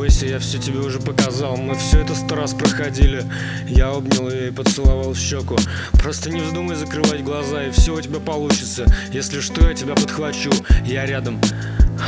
бойся, я все тебе уже показал Мы все это сто раз проходили Я обнял ее и поцеловал в щеку Просто не вздумай закрывать глаза И все у тебя получится Если что, я тебя подхвачу Я рядом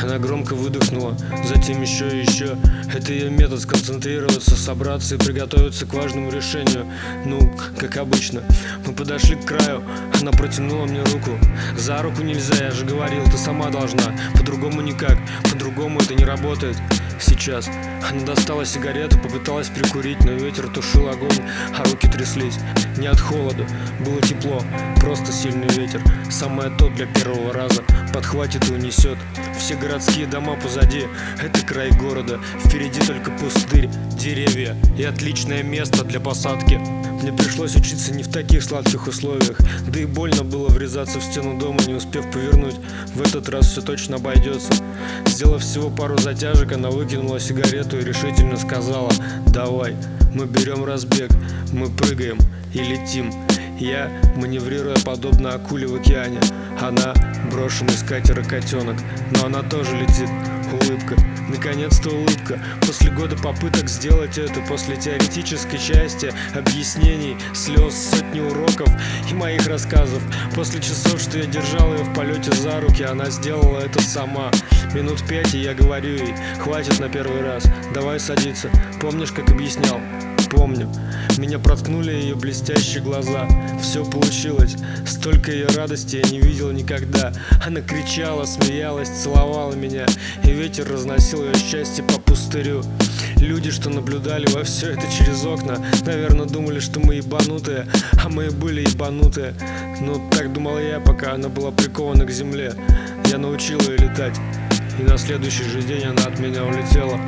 она громко выдохнула, затем еще и еще. Это ее метод сконцентрироваться, собраться и приготовиться к важному решению. Ну, как обычно. Мы подошли к краю, она протянула мне руку. За руку нельзя, я же говорил, ты сама должна. По-другому никак, по-другому это не работает. Сейчас она достала сигарету, попыталась прикурить, но ветер тушил огонь, а руки тряслись. Не от холода, было тепло, просто сильный ветер. Самое то для первого раза, подхватит и унесет. Все городские дома позади, это край города, впереди только пустырь, деревья и отличное место для посадки. Мне пришлось учиться не в таких сладких условиях, да и больно было врезаться в стену дома, не успев повернуть. В этот раз все точно обойдется. Сделав всего пару затяжек, она выкинула сигарету и решительно сказала «Давай, мы берем разбег, мы прыгаем и летим». Я, маневрируя подобно акуле в океане, она брошенный с катера котенок, но она тоже летит. Улыбка, наконец-то улыбка. После года попыток сделать это После теоретической части Объяснений, слез, сотни уроков И моих рассказов. После часов, что я держал ее в полете за руки Она сделала это сама. Минут пять, и я говорю ей Хватит на первый раз, давай садиться Помнишь, как объяснял? Помню. Меня проткнули ее блестящие глаза. Все получилось. Столько ее радости я не видел никогда. Она кричала, смеялась, целовала меня. И ветер разносил ее счастье по пустырю. Люди, что наблюдали во все это через окна Наверное, думали, что мы ебанутые. А мы и были ебанутые. Ну, так думал я, пока она была прикована к земле. Я научил ее летать. И на следующий же день она от меня улетела